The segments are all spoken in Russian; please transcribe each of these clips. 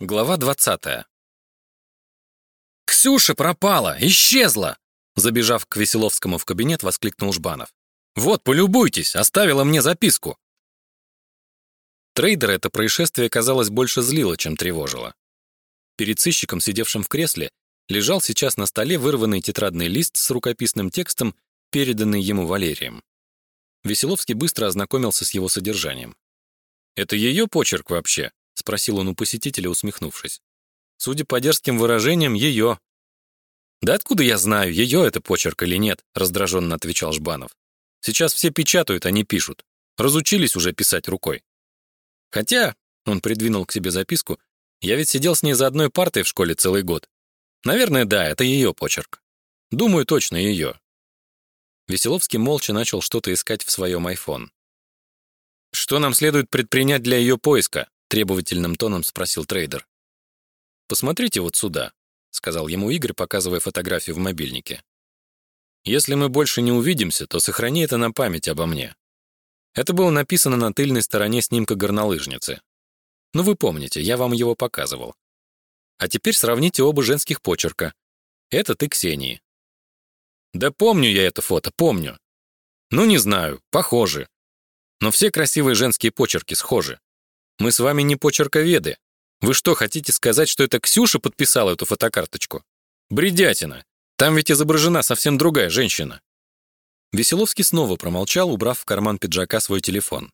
Глава 20. «Ксюша пропала! Исчезла!» Забежав к Веселовскому в кабинет, воскликнул Жбанов. «Вот, полюбуйтесь, оставила мне записку!» Трейдера это происшествие, казалось, больше злило, чем тревожило. Перед сыщиком, сидевшим в кресле, лежал сейчас на столе вырванный тетрадный лист с рукописным текстом, переданный ему Валерием. Веселовский быстро ознакомился с его содержанием. «Это ее почерк вообще?» — спросил он у посетителя, усмехнувшись. «Судя по дерзким выражениям, ее». «Да откуда я знаю, ее это почерк или нет?» — раздраженно отвечал Жбанов. «Сейчас все печатают, а не пишут. Разучились уже писать рукой». «Хотя», — он придвинул к себе записку, «я ведь сидел с ней за одной партой в школе целый год. Наверное, да, это ее почерк. Думаю, точно ее». Веселовский молча начал что-то искать в своем iPhone. «Что нам следует предпринять для ее поиска?» Требовательным тоном спросил трейдер. Посмотрите вот сюда, сказал ему Игорь, показывая фотографию в мобильнике. Если мы больше не увидимся, то сохрани это на память обо мне. Это было написано на тыльной стороне снимка горнолыжницы. Ну вы помните, я вам его показывал. А теперь сравните оба женских почерка. Это ты Ксении. Да помню я это фото, помню. Ну не знаю, похожи. Но все красивые женские почерки схожи. Мы с вами не почерковеды. Вы что, хотите сказать, что это Ксюша подписала эту фотокарточку? Бредятина. Там ведь изображена совсем другая женщина. Веселовский снова промолчал, убрав в карман пиджака свой телефон.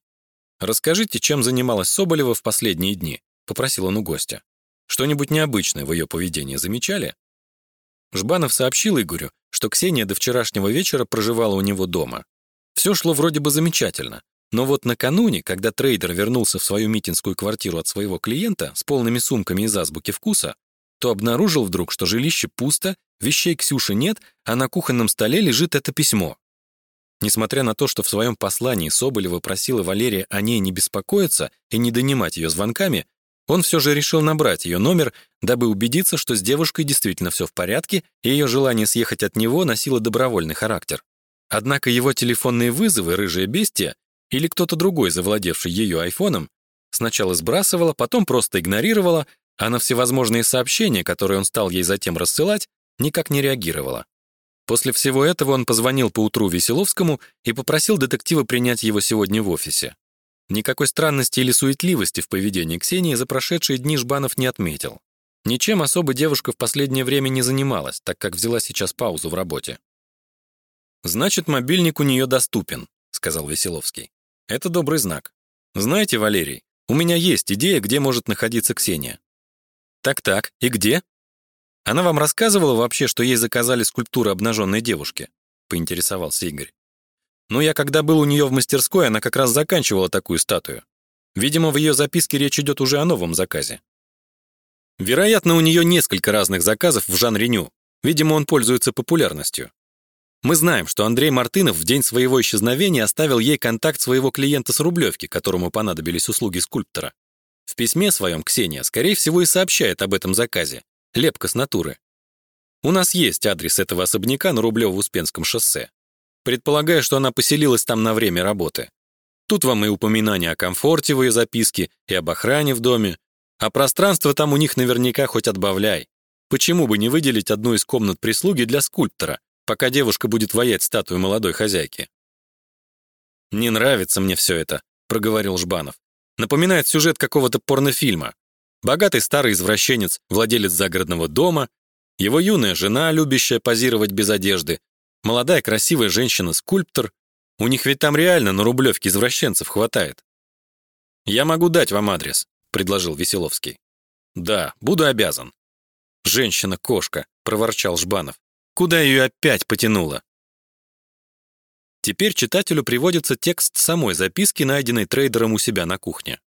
Расскажите, чем занималась Соболева в последние дни, попросил он у гостя. Что-нибудь необычное в ее поведении замечали? Жбанов сообщил Игорю, что Ксения до вчерашнего вечера проживала у него дома. Все шло вроде бы замечательно, но вот накануне, когда трейдер вернулся в свою митинскую квартиру от своего клиента с полными сумками из азбуки вкуса, то обнаружил вдруг, что жилище пусто, вещей Ксюши нет, а на кухонном столе лежит это письмо. Несмотря на то, что в своем послании Соболева просила Валерия о ней не беспокоиться и не донимать ее звонками, он все же решил набрать ее номер, дабы убедиться, что с девушкой действительно все в порядке, и ее желание съехать от него носило добровольный характер. Однако его телефонные вызовы рыжая бестия или кто-то другой, завладевший ее айфоном, сначала сбрасывала, потом просто игнорировала, а на всевозможные сообщения, которые он стал ей затем рассылать, никак не реагировала. После всего этого он позвонил поутру Веселовскому и попросил детектива принять его сегодня в офисе. Никакой странности или суетливости в поведении Ксении за прошедшие дни Жбанов не отметил. Ничем особо девушка в последнее время не занималась, так как взяла сейчас паузу в работе. «Значит, мобильник у нее доступен», — сказал Веселовский. Это добрый знак. Знаете, Валерий, у меня есть идея, где может находиться Ксения. Так-так, и где? Она вам рассказывала вообще, что ей заказали скульптуру обнаженной девушки? Поинтересовался Игорь. Ну, я когда был у нее в мастерской, она как раз заканчивала такую статую. Видимо, в ее записке речь идет уже о новом заказе. Вероятно, у нее несколько разных заказов в жанре ню. Видимо, он пользуется популярностью. Мы знаем, что Андрей Мартынов в день своего исчезновения оставил ей контакт своего клиента с Рублевки, которому понадобились услуги скульптора. В письме своем Ксения, скорее всего, и сообщает об этом заказе. Лепка с натуры. У нас есть адрес этого особняка на Рублево-Успенском шоссе. Предполагаю, что она поселилась там на время работы. Тут вам и упоминание о комфорте в ее записке, и об охране в доме. А пространство там у них наверняка хоть отбавляй. Почему бы не выделить одну из комнат прислуги для скульптора, пока девушка будет воять статую молодой хозяйки. «Не нравится мне все это», — проговорил Жбанов. «Напоминает сюжет какого-то порнофильма. Богатый старый извращенец, владелец загородного дома, его юная жена, любящая позировать без одежды, молодая красивая женщина-скульптор. У них ведь там реально на Рублевке извращенцев хватает». «Я могу дать вам адрес», — предложил Веселовский. «Да, буду обязан». «Женщина-кошка», — проворчал Жбанов. Куда ее опять потянуло? Теперь читателю приводится текст самой записки, найденной трейдером у себя на кухне.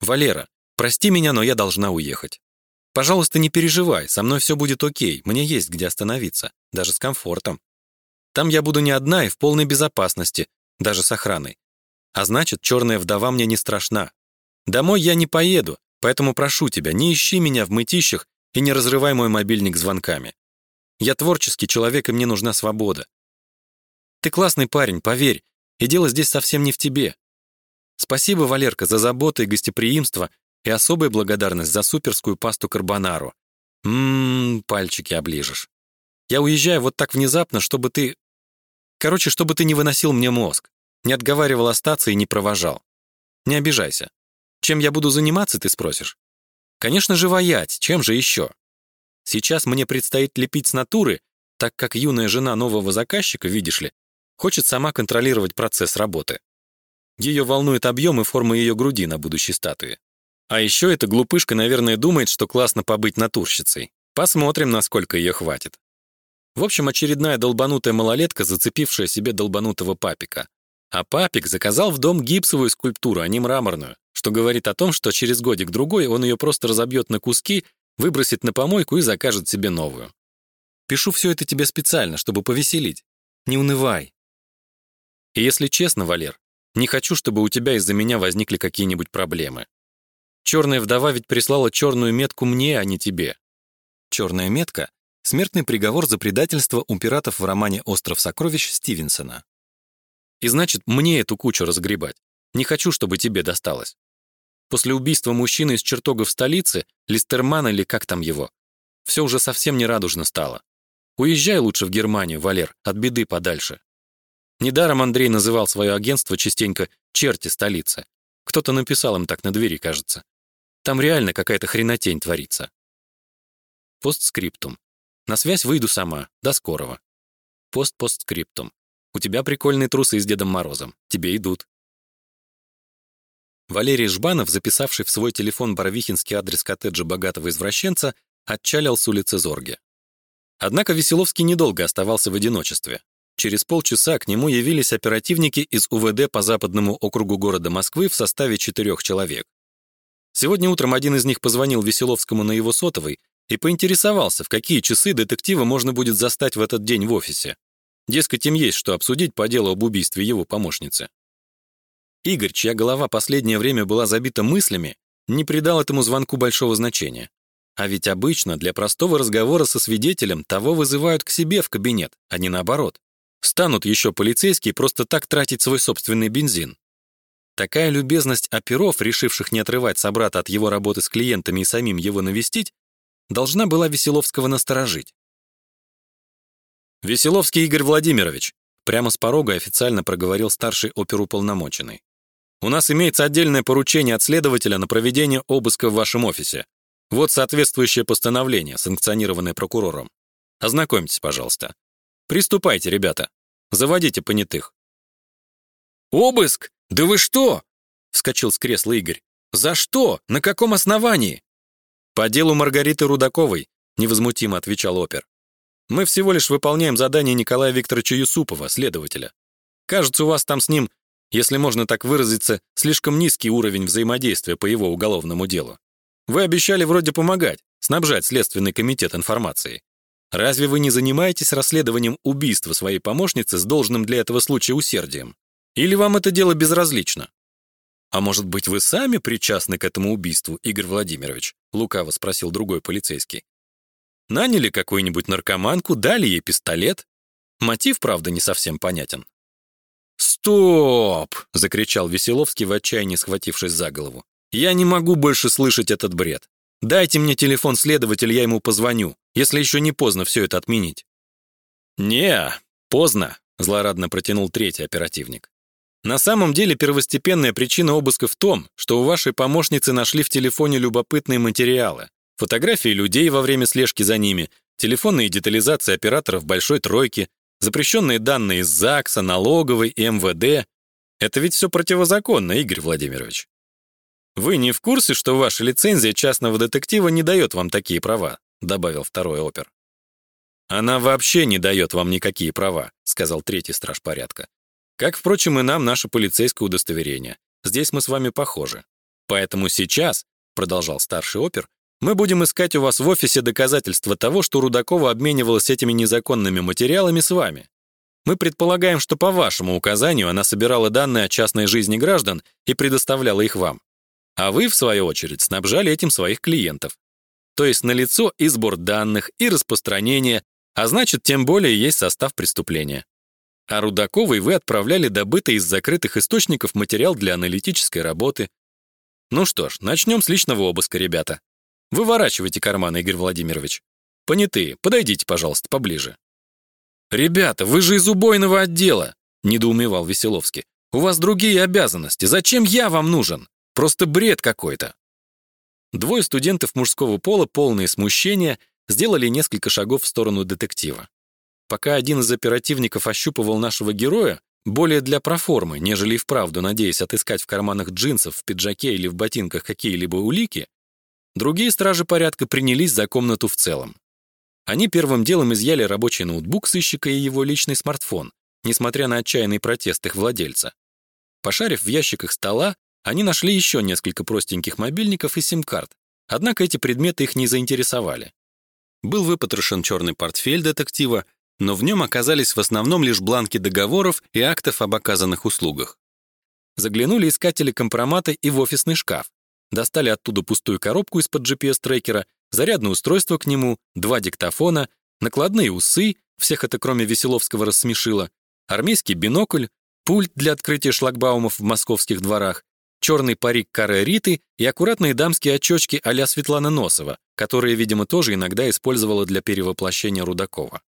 «Валера, прости меня, но я должна уехать. Пожалуйста, не переживай, со мной все будет окей, мне есть где остановиться, даже с комфортом. Там я буду не одна и в полной безопасности, даже с охраной. А значит, черная вдова мне не страшна. Домой я не поеду, поэтому прошу тебя, не ищи меня в мытищах и не разрывай мой мобильник звонками. Я творческий человек, и мне нужна свобода. Ты классный парень, поверь, и дело здесь совсем не в тебе. Спасибо, Валерка, за заботу и гостеприимство, и особая благодарность за суперскую пасту карбонару. Ммм, пальчики оближешь. Я уезжаю вот так внезапно, чтобы ты... Короче, чтобы ты не выносил мне мозг, не отговаривал остаться и не провожал. Не обижайся. Чем я буду заниматься, ты спросишь? Конечно же, воять, чем же еще? Сейчас мне предстоит лепить с натуры, так как юная жена нового заказчика, видишь ли, хочет сама контролировать процесс работы. Ее волнует объем и форма ее груди на будущей статуе. А еще эта глупышка, наверное, думает, что классно побыть натурщицей. Посмотрим, насколько ее хватит. В общем, очередная долбанутая малолетка, зацепившая себе долбанутого папика. А папик заказал в дом гипсовую скульптуру, а не мраморную, что говорит о том, что через годик-другой он ее просто разобьет на куски, выбросит на помойку и закажет себе новую. Пишу все это тебе специально, чтобы повеселить. Не унывай. И если честно, Валер, не хочу, чтобы у тебя из-за меня возникли какие-нибудь проблемы. Черная вдова ведь прислала черную метку мне, а не тебе. Черная метка — смертный приговор за предательство у пиратов в романе «Остров сокровищ» Стивенсона. И значит, мне эту кучу разгребать. Не хочу, чтобы тебе досталось. После убийства мужчины из чертогов столицы, Листермана или как там его, все уже совсем не радужно стало. Уезжай лучше в Германию, Валер, от беды подальше. Недаром Андрей называл свое агентство частенько «черти столицы». Кто-то написал им так на двери, кажется. Там реально какая-то хренотень творится. Постскриптум. На связь выйду сама. До скорого. Пост-постскриптум. У тебя прикольные трусы с Дедом Морозом. Тебе идут. Валерий Жбанов, записавший в свой телефон барвихинский адрес коттеджа богатого извращенца, отчалил с улицы Зорге. Однако Веселовский недолго оставался в одиночестве. Через полчаса к нему явились оперативники из УВД по западному округу города Москвы в составе четырех человек. Сегодня утром один из них позвонил Веселовскому на его сотовый и поинтересовался, в какие часы детектива можно будет застать в этот день в офисе. Дескать, им есть что обсудить по делу об убийстве его помощницы. Игорь, чья голова последнее время была забита мыслями, не придал этому звонку большого значения. А ведь обычно для простого разговора со свидетелем того вызывают к себе в кабинет, а не наоборот. Станут еще полицейские просто так тратить свой собственный бензин. Такая любезность оперов, решивших не отрывать собрата от его работы с клиентами и самим его навестить, должна была Веселовского насторожить. «Веселовский Игорь Владимирович», прямо с порога официально проговорил старший оперуполномоченный. «У нас имеется отдельное поручение от следователя на проведение обыска в вашем офисе. Вот соответствующее постановление, санкционированное прокурором. Ознакомьтесь, пожалуйста. Приступайте, ребята. Заводите понятых». «Обыск? Да вы что?» — вскочил с кресла Игорь. «За что? На каком основании?» «По делу Маргариты Рудаковой», — невозмутимо отвечал опер. «Мы всего лишь выполняем задание Николая Викторовича Юсупова, следователя. Кажется, у вас там с ним, если можно так выразиться, слишком низкий уровень взаимодействия по его уголовному делу. Вы обещали вроде помогать, снабжать Следственный комитет информацией. Разве вы не занимаетесь расследованием убийства своей помощницы с должным для этого случая усердием? Или вам это дело безразлично? А может быть, вы сами причастны к этому убийству, Игорь Владимирович? лукаво спросил другой полицейский. Наняли какую-нибудь наркоманку, дали ей пистолет? Мотив, правда, не совсем понятен. «Стоп!» — закричал Веселовский в отчаянии, схватившись за голову. «Я не могу больше слышать этот бред. Дайте мне телефон следователя, я ему позвоню, если еще не поздно все это отменить». «Не, поздно», — злорадно протянул третий оперативник. На самом деле первостепенная причина обыска в том, что у вашей помощницы нашли в телефоне любопытные материалы. Фотографии людей во время слежки за ними, телефонные детализации операторов большой тройки, запрещенные данные из ЗАГСа, налоговой и МВД. Это ведь все противозаконно, Игорь Владимирович. Вы не в курсе, что ваша лицензия частного детектива не дает вам такие права, добавил второй опер. Она вообще не дает вам никакие права, сказал третий страж порядка. Как, впрочем, и нам наше полицейское удостоверение. Здесь мы с вами похожи. Поэтому сейчас, продолжал старший опер, мы будем искать у вас в офисе доказательства того, что Рудакова обменивалась этими незаконными материалами с вами. Мы предполагаем, что по вашему указанию она собирала данные о частной жизни граждан и предоставляла их вам. А вы, в свою очередь, снабжали этим своих клиентов. То есть налицо и сбор данных, и распространение, а значит, тем более есть состав преступления. А Рудаковой вы отправляли добытый из закрытых источников материал для аналитической работы. Ну что ж, начнем с личного обыска, ребята. Выворачивайте карманы, Игорь Владимирович. Понятые, подойдите, пожалуйста, поближе. Ребята, вы же из убойного отдела, недоумевал Веселовский. У вас другие обязанности. Зачем я вам нужен? Просто бред какой-то. Двое студентов мужского пола, полные смущения, сделали несколько шагов в сторону детектива. Пока один из оперативников ощупывал нашего героя, более для проформы, нежели и вправду надеясь отыскать в карманах джинсов, в пиджаке или в ботинках какие-либо улики, другие стражи порядка принялись за комнату в целом. Они первым делом изъяли рабочий ноутбук сыщика и его личный смартфон, несмотря на отчаянный протест их владельца. Пошарив в ящиках стола, они нашли еще несколько простеньких мобильников и сим-карт, однако эти предметы их не заинтересовали. Был выпотрошен черный портфель детектива, но в нем оказались в основном лишь бланки договоров и актов об оказанных услугах. Заглянули искатели компромата и в офисный шкаф, достали оттуда пустую коробку из-под GPS-трекера, зарядное устройство к нему, два диктофона, накладные усы, всех это кроме Веселовского рассмешило, армейский бинокль, пульт для открытия шлагбаумов в московских дворах, черный парик Каре Риты и аккуратные дамские очечки а-ля Светлана Носова, которые, видимо, тоже иногда использовала для перевоплощения Рудакова.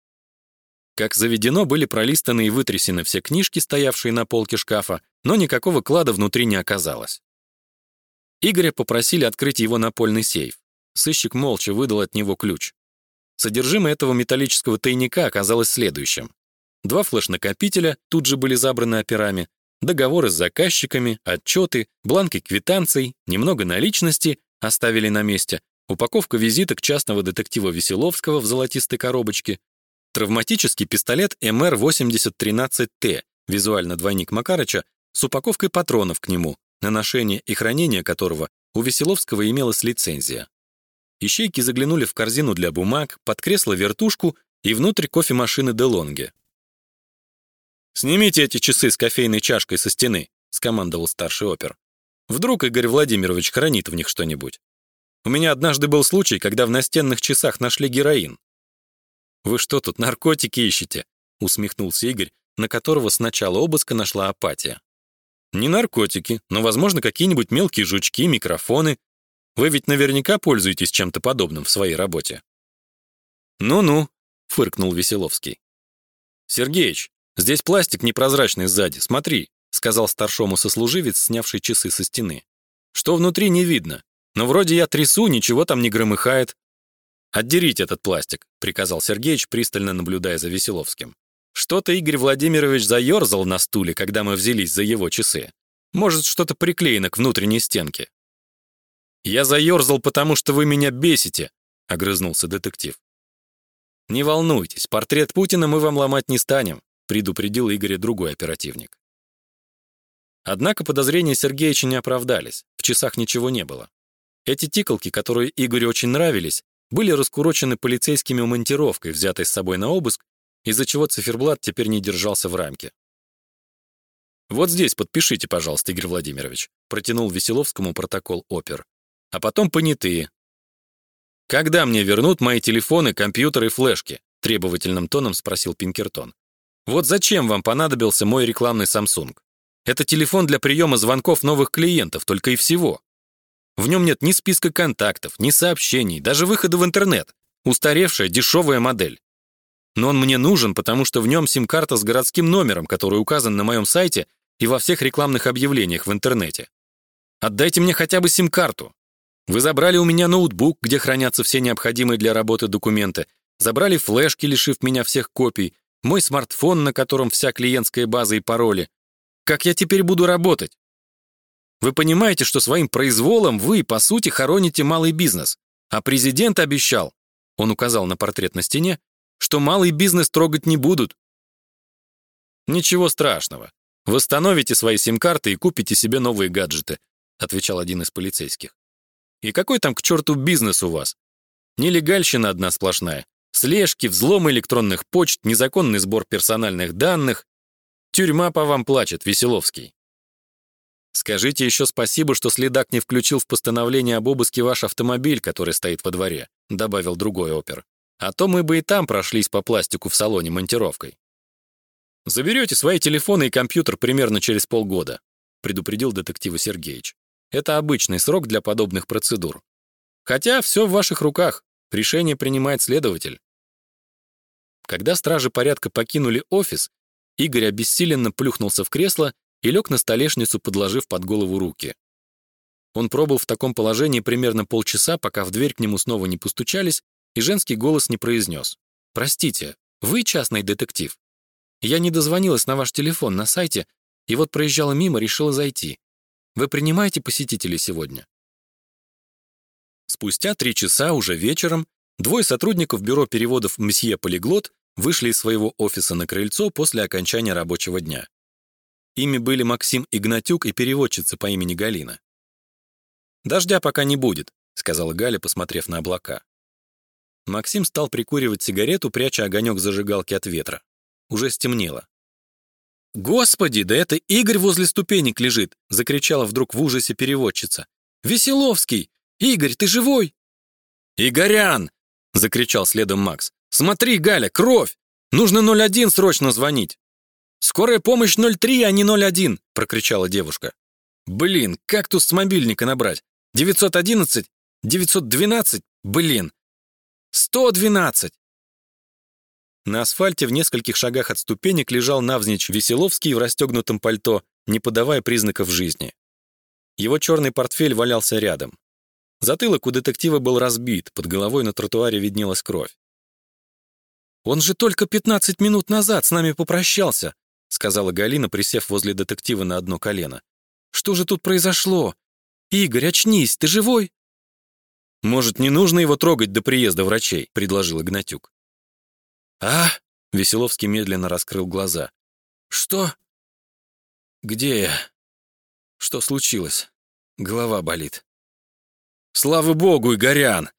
Как заведено, были пролистаны и вытрясены все книжки, стоявшие на полке шкафа, но никакого клада внутри не оказалось. Игоря попросили открыть его напольный сейф. Сыщик молча выдал от него ключ. Содержимое этого металлического тайника оказалось следующим. Два флеш-накопителя тут же были забраны операми, договоры с заказчиками, отчеты, бланки квитанций, немного наличности оставили на месте, упаковка визиток частного детектива Веселовского в золотистой коробочке, Травматический пистолет МР-8013Т, визуально двойник Макарыча, с упаковкой патронов к нему, на ношение и хранение которого у Веселовского имелась лицензия. Ищейки заглянули в корзину для бумаг, под кресло-вертушку и внутрь кофемашины Делонге. «Снимите эти часы с кофейной чашкой со стены», — скомандовал старший опер. «Вдруг Игорь Владимирович хранит в них что-нибудь. У меня однажды был случай, когда в настенных часах нашли героин. «Вы что тут, наркотики ищете?» — усмехнулся Игорь, на которого с начала обыска нашла апатия. «Не наркотики, но, возможно, какие-нибудь мелкие жучки, микрофоны. Вы ведь наверняка пользуетесь чем-то подобным в своей работе». «Ну-ну», — фыркнул Веселовский. «Сергеич, здесь пластик непрозрачный сзади, смотри», — сказал старшому сослуживец, снявший часы со стены. «Что внутри не видно, но вроде я трясу, ничего там не громыхает. «Отдерите этот пластик», — приказал Сергеич, пристально наблюдая за Веселовским. «Что-то Игорь Владимирович заерзал на стуле, когда мы взялись за его часы. Может, что-то приклеено к внутренней стенке». «Я заерзал, потому что вы меня бесите», — огрызнулся детектив. «Не волнуйтесь, портрет Путина мы вам ломать не станем», — предупредил Игоря другой оперативник. Однако подозрения Сергеича не оправдались, в часах ничего не было. Эти тиколки, которые Игорю очень нравились, были раскурочены полицейскими монтировкой, взятой с собой на обыск, из-за чего циферблат теперь не держался в рамке. «Вот здесь подпишите, пожалуйста, Игорь Владимирович», протянул Веселовскому протокол опер. «А потом понятые». «Когда мне вернут мои телефоны, компьютеры и флешки?» требовательным тоном спросил Пинкертон. «Вот зачем вам понадобился мой рекламный Samsung? Это телефон для приема звонков новых клиентов, только и всего. В нем нет ни списка контактов, ни сообщений, даже выхода в интернет. Устаревшая, дешевая модель. Но он мне нужен, потому что в нем сим-карта с городским номером, который указан на моем сайте и во всех рекламных объявлениях в интернете. Отдайте мне хотя бы сим-карту. Вы забрали у меня ноутбук, где хранятся все необходимые для работы документы, забрали флешки, лишив меня всех копий, мой смартфон, на котором вся клиентская база и пароли. Как я теперь буду работать? Вы понимаете, что своим произволом вы, по сути, хороните малый бизнес. А президент обещал, он указал на портрет на стене, что малый бизнес трогать не будут. Ничего страшного. Восстановите свои сим-карты и купите себе новые гаджеты, отвечал один из полицейских. И какой там к черту бизнес у вас? Нелегальщина одна сплошная. Слежки, взломы электронных почт, незаконный сбор персональных данных. Тюрьма по вам плачет, Веселовский. Скажите еще спасибо, что следак не включил в постановление об обыске ваш автомобиль, который стоит во дворе», — добавил другой опер. «А то мы бы и там прошлись по пластику в салоне монтировкой». «Заберете свои телефоны и компьютер примерно через полгода», — предупредил детектива Сергеевич. Это обычный срок для подобных процедур. Хотя все в ваших руках. Решение принимает следователь. Когда стражи порядка покинули офис, Игорь обессиленно плюхнулся в кресло и лег на столешницу, подложив под голову руки. Он пробыл в таком положении примерно полчаса, пока в дверь к нему снова не постучались, и женский голос не произнес. «Простите, вы частный детектив? Я не дозвонилась на ваш телефон на сайте, и вот проезжала мимо, решила зайти. Вы принимаете посетителей сегодня?» Спустя три часа, уже вечером, двое сотрудников бюро переводов «Мсье Полиглот» вышли из своего офиса на крыльцо после окончания рабочего дня. Ими были Максим Игнатюк и переводчица по имени Галина. «Дождя пока не будет», — сказала Галя, посмотрев на облака. Максим стал прикуривать сигарету, пряча огонек зажигалки от ветра. Уже стемнело. «Господи, да это Игорь возле ступенек лежит!» — закричала вдруг в ужасе переводчица. «Веселовский! Игорь, ты живой?» «Игорян!» — закричал следом Макс. «Смотри, Галя, кровь! Нужно 01 срочно звонить!» «Скорая помощь 03, а не 01!» — прокричала девушка. «Блин, как тут с мобильника набрать? 911? 912? Блин! 112!» На асфальте в нескольких шагах от ступенек лежал навзничь Веселовский в расстегнутом пальто, не подавая признаков жизни. Его черный портфель валялся рядом. Затылок у детектива был разбит, под головой на тротуаре виднелась кровь. «Он же только 15 минут назад с нами попрощался», сказала Галина, присев возле детектива на одно колено. «Что же тут произошло? Игорь, очнись, ты живой?» «Может, не нужно его трогать до приезда врачей?» предложил Игнатюк. «А?» — Веселовский медленно раскрыл глаза. «Что?» «Где я? Что случилось? Голова болит». «Слава богу, Игорян!»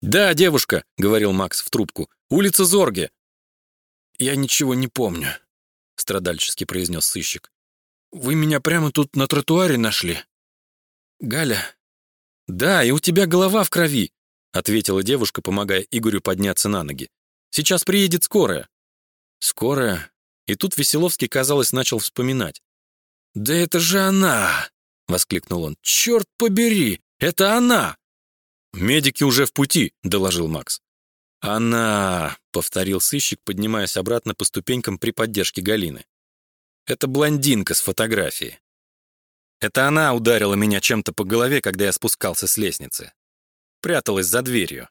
«Да, девушка», — говорил Макс в трубку, — «улица Зорге». «Я ничего не помню», — страдальчески произнес сыщик. «Вы меня прямо тут на тротуаре нашли?» «Галя?» «Да, и у тебя голова в крови», — ответила девушка, помогая Игорю подняться на ноги. «Сейчас приедет скорая». «Скорая?» И тут Веселовский, казалось, начал вспоминать. «Да это же она!» — воскликнул он. «Черт побери! Это она!» «Медики уже в пути», — доложил Макс. «Она», — повторил сыщик, поднимаясь обратно по ступенькам при поддержке Галины. «Это блондинка с фотографии. Это она ударила меня чем-то по голове, когда я спускался с лестницы. Пряталась за дверью.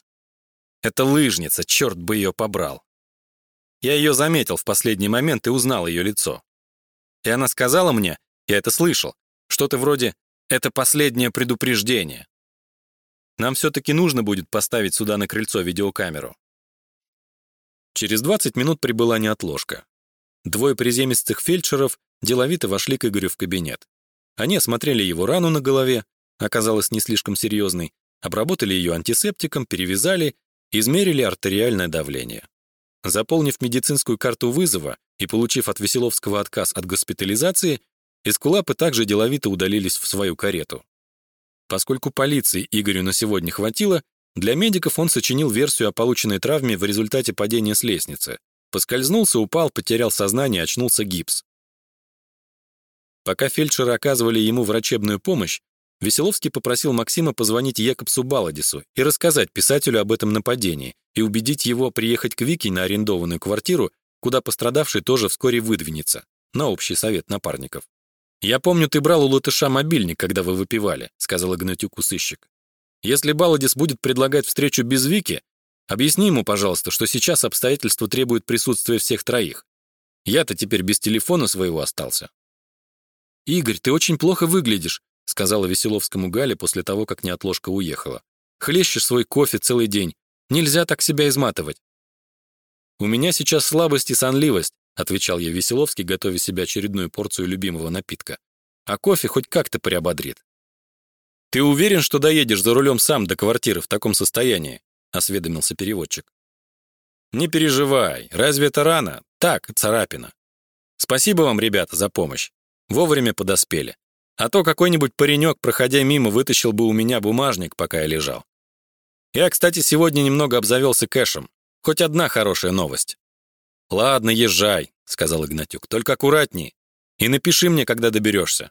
Это лыжница, черт бы ее побрал. Я ее заметил в последний момент и узнал ее лицо. И она сказала мне, я это слышал, что-то вроде «это последнее предупреждение». Нам все-таки нужно будет поставить сюда на крыльцо видеокамеру. Через 20 минут прибыла неотложка. Двое приземистых фельдшеров деловито вошли к Игорю в кабинет. Они осмотрели его рану на голове, оказалась не слишком серьезной, обработали ее антисептиком, перевязали, измерили артериальное давление. Заполнив медицинскую карту вызова и получив от Веселовского отказ от госпитализации, эскулапы также деловито удалились в свою карету. Поскольку полиции Игорю на сегодня хватило, для медиков он сочинил версию о полученной травме в результате падения с лестницы. Поскользнулся, упал, потерял сознание, очнулся гипс. Пока фельдшеры оказывали ему врачебную помощь, Веселовский попросил Максима позвонить Якобсу Баладису и рассказать писателю об этом нападении и убедить его приехать к Вике на арендованную квартиру, куда пострадавший тоже вскоре выдвинется, на общий совет напарников. «Я помню, ты брал у латыша мобильник, когда вы выпивали», — сказал Игнатюку сыщик. «Если Баладис будет предлагать встречу без Вики, объясни ему, пожалуйста, что сейчас обстоятельства требуют присутствия всех троих. Я-то теперь без телефона своего остался». «Игорь, ты очень плохо выглядишь», — сказала Веселовскому Гале после того, как неотложка уехала. «Хлещешь свой кофе целый день. Нельзя так себя изматывать». «У меня сейчас слабость и сонливость. — отвечал я Веселовский, готовя себе очередную порцию любимого напитка. «А кофе хоть как-то приободрит». «Ты уверен, что доедешь за рулем сам до квартиры в таком состоянии?» — осведомился переводчик. «Не переживай, разве это рано? Так, царапина. Спасибо вам, ребята, за помощь. Вовремя подоспели. А то какой-нибудь паренек, проходя мимо, вытащил бы у меня бумажник, пока я лежал. Я, кстати, сегодня немного обзавелся кэшем. Хоть одна хорошая новость. «Ладно, езжай», — сказал Игнатюк, — «только аккуратней. И напиши мне, когда доберешься».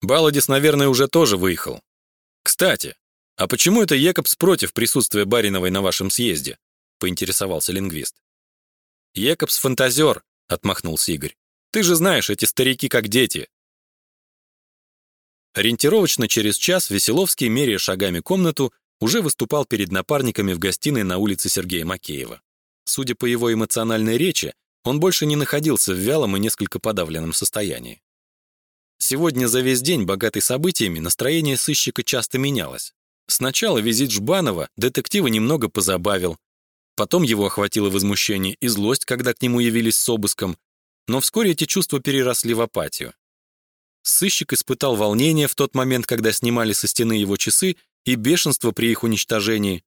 Баладис, наверное, уже тоже выехал. Кстати, а почему это Екобс против присутствия Бариновой на вашем съезде? поинтересовался лингвист. Екобс фантазер, отмахнулся Игорь. Ты же знаешь, эти старики как дети. Ориентировочно через час Веселовский, меряя шагами комнату, уже выступал перед напарниками в гостиной на улице Сергея Макеева. Судя по его эмоциональной речи, он больше не находился в вялом и несколько подавленном состоянии. Сегодня за весь день, богатый событиями, настроение сыщика часто менялось. Сначала визит Жбанова детектива немного позабавил, потом его охватило возмущение и злость, когда к нему явились с обыском, но вскоре эти чувства переросли в апатию. Сыщик испытал волнение в тот момент, когда снимали со стены его часы, и бешенство при их уничтожении.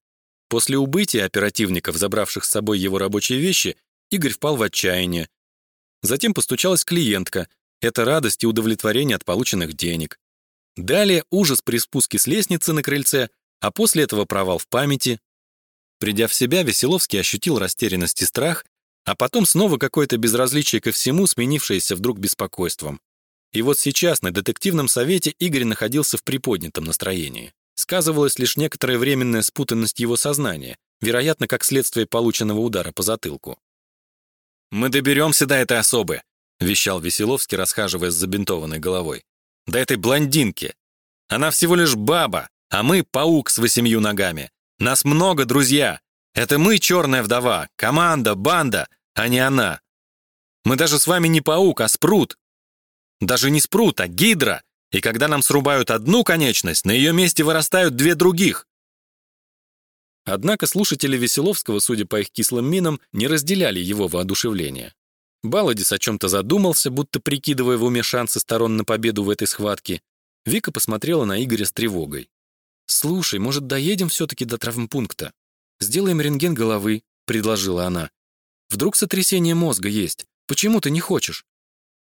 После убытия оперативников, забравших с собой его рабочие вещи, Игорь впал в отчаяние. Затем постучалась клиентка. Это радость и удовлетворение от полученных денег. Далее ужас при спуске с лестницы на крыльце, а после этого провал в памяти. Придя в себя, Веселовский ощутил растерянность и страх, а потом снова какое-то безразличие ко всему, сменившееся вдруг беспокойством. И вот сейчас на детективном совете Игорь находился в приподнятом настроении. Сказывалась лишь некоторая временная спутанность его сознания, вероятно, как следствие полученного удара по затылку. «Мы доберемся до этой особы», — вещал Веселовский, расхаживая с забинтованной головой. «До этой блондинки. Она всего лишь баба, а мы — паук с восемью ногами. Нас много, друзья. Это мы черная вдова, команда, банда, а не она. Мы даже с вами не паук, а спрут. Даже не спрут, а гидра. И когда нам срубают одну конечность, на ее месте вырастают две других. Однако слушатели Веселовского, судя по их кислым минам, не разделяли его воодушевления. Баладис о чем-то задумался, будто прикидывая в уме шансы сторон на победу в этой схватке. Вика посмотрела на Игоря с тревогой. «Слушай, может, доедем все-таки до травмпункта? Сделаем рентген головы», — предложила она. «Вдруг сотрясение мозга есть? Почему ты не хочешь?»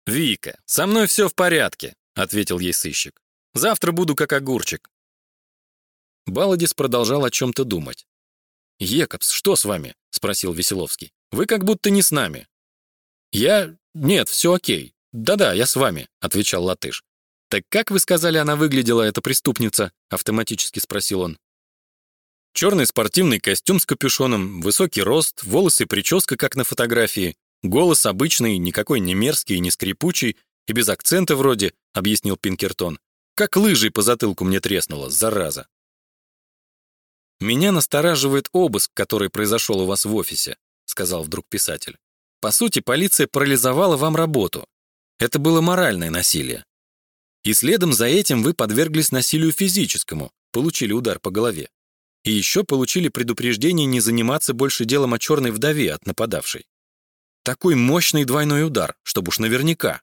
«Вика, со мной все в порядке», — ответил ей сыщик. «Завтра буду как огурчик. Баладис продолжал о чем-то думать. «Екобс, что с вами?» — спросил Веселовский. «Вы как будто не с нами». «Я... Нет, все окей. Да-да, я с вами», — отвечал латыш. «Так как вы сказали, она выглядела, эта преступница?» — автоматически спросил он. Черный спортивный костюм с капюшоном, высокий рост, волосы и прическа, как на фотографии, голос обычный, никакой не мерзкий не скрипучий, и без акцента вроде, — объяснил Пинкертон. Как лыжей по затылку мне треснуло, зараза. «Меня настораживает обыск, который произошел у вас в офисе», сказал вдруг писатель. «По сути, полиция парализовала вам работу. Это было моральное насилие. И следом за этим вы подверглись насилию физическому, получили удар по голове. И еще получили предупреждение не заниматься больше делом о черной вдове от нападавшей. Такой мощный двойной удар, чтобы уж наверняка.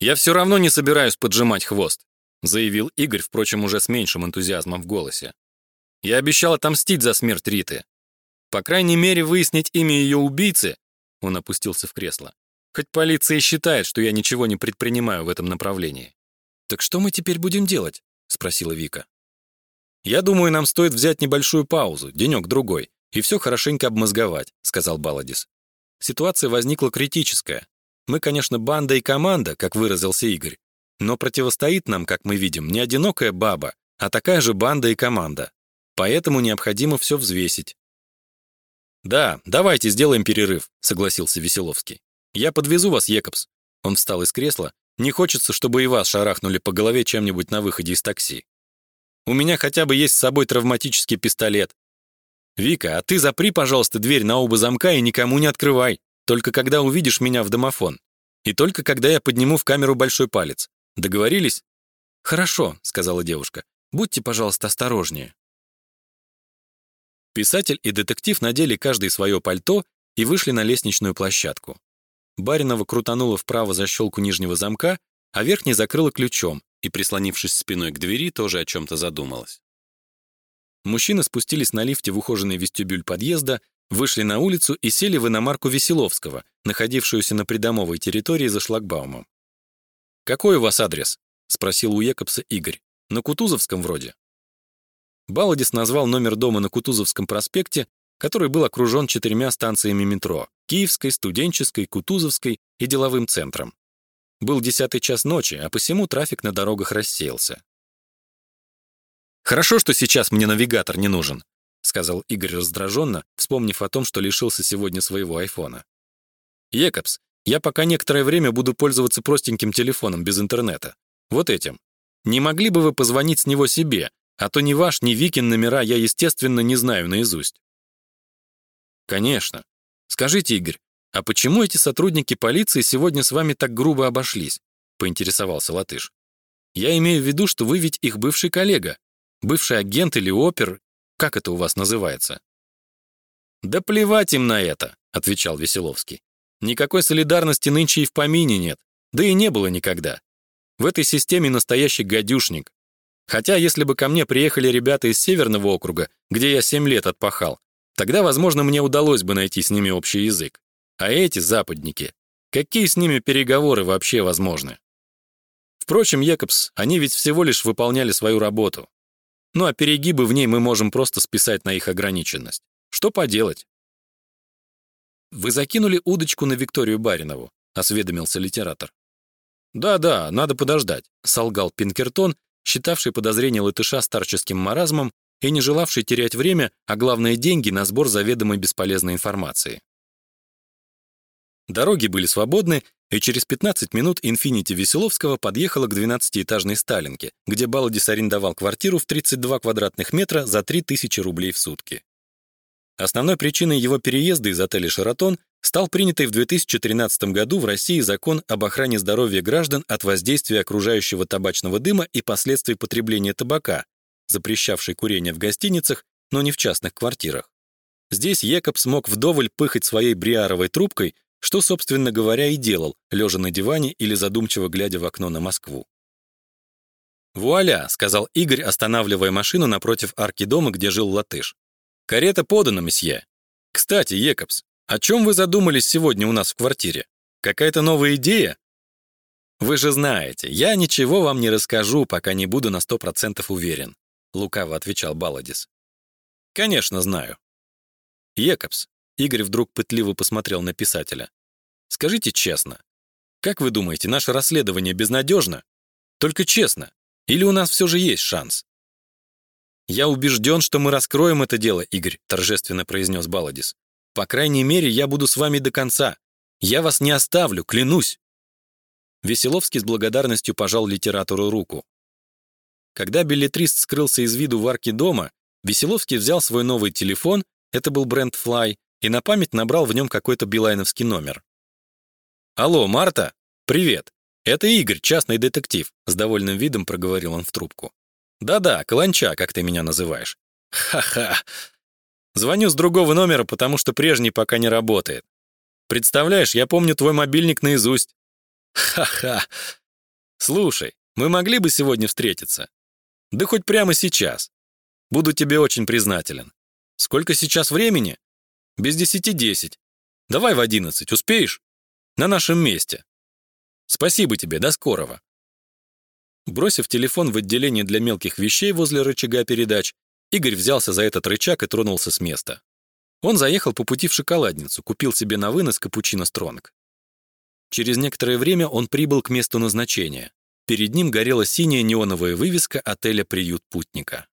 «Я все равно не собираюсь поджимать хвост», заявил Игорь, впрочем, уже с меньшим энтузиазмом в голосе. Я обещал отомстить за смерть Риты. По крайней мере, выяснить имя ее убийцы. Он опустился в кресло. Хоть полиция считает, что я ничего не предпринимаю в этом направлении. Так что мы теперь будем делать? спросила Вика. Я думаю, нам стоит взять небольшую паузу, денек другой, и все хорошенько обмозговать, сказал Баладис. Ситуация возникла критическая. Мы, конечно, банда и команда, как выразился Игорь, но противостоит нам, как мы видим, не одинокая баба, а такая же банда и команда. Поэтому необходимо все взвесить. «Да, давайте сделаем перерыв», — согласился Веселовский. «Я подвезу вас, Екобс». Он встал из кресла. «Не хочется, чтобы и вас шарахнули по голове чем-нибудь на выходе из такси. У меня хотя бы есть с собой травматический пистолет. Вика, а ты запри, пожалуйста, дверь на оба замка и никому не открывай, только когда увидишь меня в домофон. И только когда я подниму в камеру большой палец. Договорились?» «Хорошо», — сказала девушка. «Будьте, пожалуйста, осторожнее». Писатель и детектив надели каждый свое пальто и вышли на лестничную площадку. Баринова крутанула вправо защелку нижнего замка, а верхний закрыла ключом и, прислонившись спиной к двери, тоже о чем-то задумалась. Мужчины спустились на лифте в ухоженный вестибюль подъезда, вышли на улицу и сели в иномарку Веселовского, находившуюся на придомовой территории за шлагбаумом. «Какой у вас адрес?» — спросил у Екобса Игорь. «На Кутузовском вроде». Баладис назвал номер дома на Кутузовском проспекте, который был окружен четырьмя станциями метро — Киевской, Студенческой, Кутузовской и деловым центром. Был десятый час ночи, а посему трафик на дорогах рассеялся. «Хорошо, что сейчас мне навигатор не нужен», сказал Игорь раздраженно, вспомнив о том, что лишился сегодня своего айфона. «Екобс, я пока некоторое время буду пользоваться простеньким телефоном без интернета. Вот этим. Не могли бы вы позвонить с него себе, а то ни ваш, ни Викин номера я, естественно, не знаю наизусть». «Конечно. Скажите, Игорь, а почему эти сотрудники полиции сегодня с вами так грубо обошлись?» — поинтересовался Латыш. «Я имею в виду, что вы ведь их бывший коллега, бывший агент или опер, как это у вас называется?» «Да плевать им на это», — отвечал Веселовский. «Никакой солидарности нынче и в помине нет, да и не было никогда. В этой системе настоящий гадюшник. Хотя, если бы ко мне приехали ребята из Северного округа, где я семь лет отпахал, тогда, возможно, мне удалось бы найти с ними общий язык. А эти западники, какие с ними переговоры вообще возможны? Впрочем, Екобс, они ведь всего лишь выполняли свою работу. Ну а перегибы в ней мы можем просто списать на их ограниченность. Что поделать? Вы закинули удочку на Викторию Баринову, осведомился литератор. Да-да, надо подождать, солгал Пинкертон, считавший подозрение латыша старческим маразмом и не желавший терять время, а главное деньги на сбор заведомо бесполезной информации. Дороги были свободны, и через 15 минут «Инфинити» Веселовского подъехала к 12-этажной Сталинке, где Баладис арендовал квартиру в 32 квадратных метра за 3000 рублей в сутки. Основной причиной его переезда из отеля «Шератон» стал принятый в 2013 году в России закон об охране здоровья граждан от воздействия окружающего табачного дыма и последствий потребления табака, запрещавший курение в гостиницах, но не в частных квартирах. Здесь Екоб смог вдоволь пыхать своей бриаровой трубкой, что, собственно говоря, и делал, лежа на диване или задумчиво глядя в окно на Москву. «Вуаля!» — сказал Игорь, останавливая машину напротив арки дома, где жил латыш. «Карета подана, месье. Кстати, Екобс, о чем вы задумались сегодня у нас в квартире? Какая-то новая идея?» «Вы же знаете, я ничего вам не расскажу, пока не буду на сто процентов уверен», — лукаво отвечал Баладис. «Конечно, знаю». «Екобс, Игорь вдруг пытливо посмотрел на писателя. «Скажите честно, как вы думаете, наше расследование безнадежно? Только честно. Или у нас все же есть шанс?» «Я убежден, что мы раскроем это дело, Игорь», торжественно произнес Баладис. «По крайней мере, я буду с вами до конца. Я вас не оставлю, клянусь». Веселовский с благодарностью пожал литератору руку. Когда билетрист скрылся из виду в арке дома, Веселовский взял свой новый телефон, это был бренд Fly, и на память набрал в нем какой-то билайновский номер. «Алло, Марта? Привет. Это Игорь, частный детектив», — с довольным видом проговорил он в трубку. «Да-да, Каланча, как ты меня называешь». «Ха-ха. Звоню с другого номера, потому что прежний пока не работает. Представляешь, я помню твой мобильник наизусть». «Ха-ха. Слушай, мы могли бы сегодня встретиться? Да хоть прямо сейчас. Буду тебе очень признателен. Сколько сейчас времени? Без десяти десять. Давай в одиннадцать, успеешь? На нашем месте. Спасибо тебе, до скорого. Бросив телефон в отделение для мелких вещей возле рычага передач, Игорь взялся за этот рычаг и тронулся с места. Он заехал по пути в шоколадницу, купил себе на вынос капучино Стронг. Через некоторое время он прибыл к месту назначения. Перед ним горела синяя неоновая вывеска отеля «Приют путника».